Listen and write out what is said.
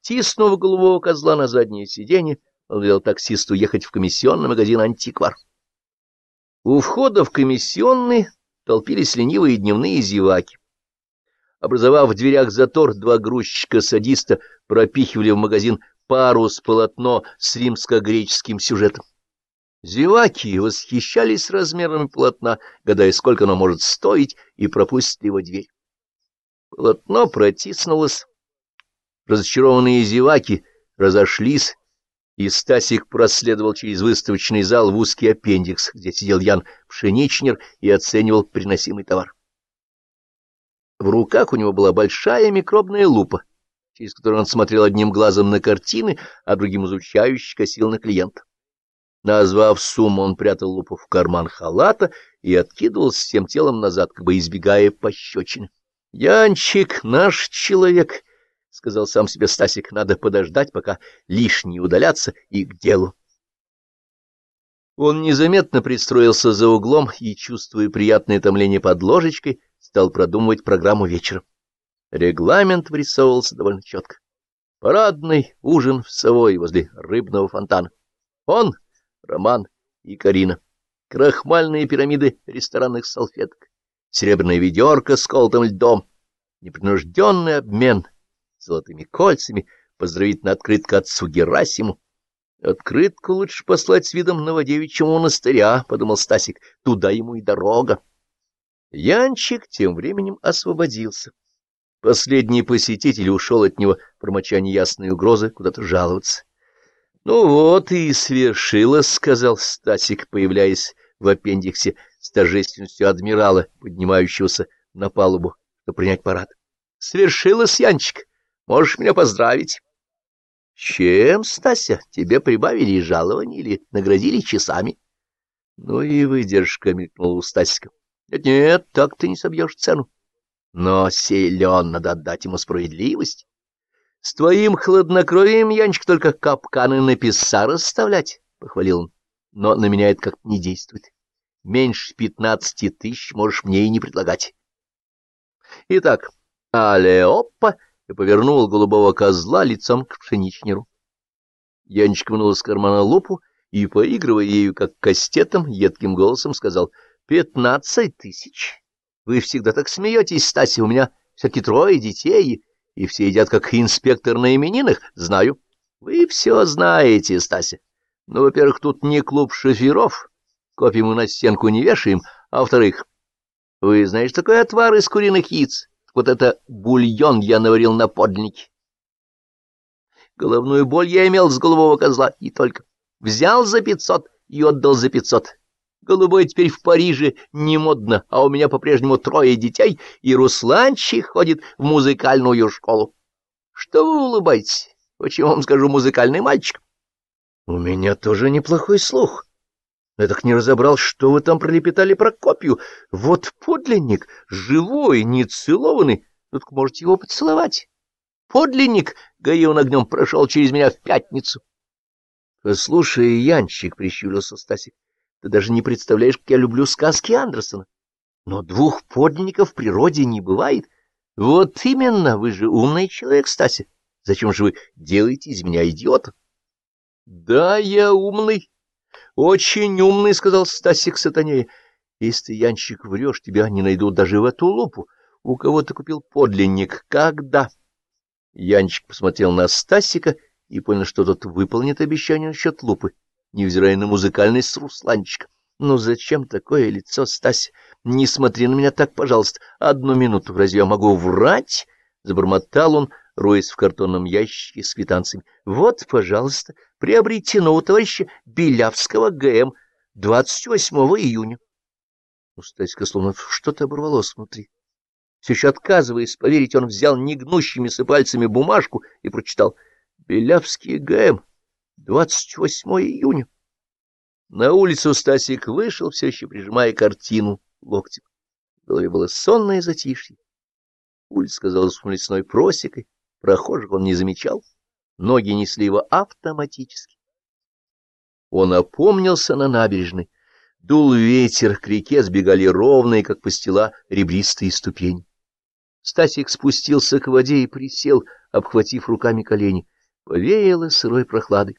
Втиснув голубого козла на заднее сиденье, он велел таксисту ехать в комиссионный магазин «Антиквар». У входа в комиссионный толпились ленивые дневные зеваки. Образовав в дверях затор, два грузчика-садиста пропихивали в магазин парус полотно с римско-греческим сюжетом. Зеваки восхищались размерами полотна, гадая, сколько оно может стоить, и пропустят его дверь. Полотно протиснулось. Разочарованные зеваки разошлись, и Стасик проследовал через выставочный зал в узкий аппендикс, где сидел Ян Пшеничнер и оценивал приносимый товар. В руках у него была большая микробная лупа, через которую он смотрел одним глазом на картины, а другим изучающе косил на клиента. Назвав сумму, он прятал лупу в карман халата и откидывался всем телом назад, как бы избегая пощечины. — Янчик, наш человек, — сказал сам себе Стасик, — надо подождать, пока лишние удалятся, и к делу. Он незаметно пристроился за углом и, чувствуя приятное томление под ложечкой, стал продумывать программу вечера. Регламент вырисовывался довольно четко. Парадный ужин в Савой возле рыбного фонтана. Он, Роман и Карина. Крахмальные пирамиды ресторанных салфеток. Серебряная ведерко с колотым льдом. Непринужденный обмен золотыми кольцами. Поздравительная открытка отцу Герасиму. Открытку лучше послать с видом Новодевичьего монастыря, — подумал Стасик. Туда ему и дорога. Янчик тем временем освободился. Последний посетитель ушел от него, промоча неясные угрозы, куда-то жаловаться. — Ну вот и свершилось, — сказал Стасик, появляясь в аппендиксе с торжественностью адмирала, поднимающегося на палубу, чтобы принять парад. — Свершилось, Янчик, можешь меня поздравить. — Чем, Стася, тебе прибавили жалование или наградили часами? — Ну и выдержка, — мелькнула у Стасика. Нет, нет, так ты не собьешь цену. Но силен, надо отдать ему справедливость. С твоим хладнокровием, Янчик, только капканы на писа расставлять, — похвалил он. Но на меня это как-то не действует. Меньше пятнадцати тысяч можешь мне и не предлагать. Итак, алеопа, и повернул голубого козла лицом к пшеничнеру. Янчик вынул из кармана лупу и, поигрывая ею как кастетом, едким голосом сказал — Пятнадцать тысяч. Вы всегда так смеетесь, Стася, у меня все-таки трое детей, и все едят как инспектор на именинах, знаю. Вы все знаете, Стася. Ну, во-первых, тут не клуб шоферов, копии мы на стенку не вешаем, а во-вторых, вы знаете, такой отвар из куриных яиц? Вот это бульон я наварил на подлиннике. Головную боль я имел с голового козла, и только. Взял за пятьсот и отдал за пятьсот. Голубой теперь в Париже не модно, а у меня по-прежнему трое детей, и Русланчик ходит в музыкальную школу. Что вы улыбаетесь? Почему вам скажу музыкальный мальчик? У меня тоже неплохой слух. Я так не разобрал, что вы там пролепетали про копию. Вот подлинник, живой, не целованный. Тут можете его поцеловать. Подлинник, горел огнем, прошел через меня в пятницу. — Послушай, Янчик, — прищурился Стасик, ты даже не представляешь, как я люблю сказки Андерсона. Но двух подлинников в природе не бывает. Вот именно, вы же умный человек, Стася. Зачем же вы делаете из меня идиота? — Да, я умный, очень умный, — сказал Стасик сатанея. — Если Янчик, врешь, тебя не найдут даже в эту лупу. У кого ты купил подлинник? Когда? Янчик посмотрел на Стасика и понял, что тот выполнит обещание насчет лупы невзирая на музыкальность Русланчика. Ну зачем такое лицо, Стась? Не смотри на меня так, пожалуйста. Одну минуту, разве я могу врать? Забормотал он, роясь в картонном ящике с квитанциями. Вот, пожалуйста, приобретено у товарища Белявского ГМ 28 июня. У Стаська словно что-то оборвалось внутри. Все еще отказываясь поверить, он взял негнущимися пальцами бумажку и прочитал «Белявский ГМ, 28 июня. На улицу Стасик вышел, все еще прижимая картину локтем. В голове было сонное затишье. Улица казалась лесной просекой, прохожих он не замечал, ноги несли его автоматически. Он опомнился на набережной. Дул ветер, к реке сбегали ровные, как постела, ребристые ступени. Стасик спустился к воде и присел, обхватив руками колени. Повеяло сырой прохладой.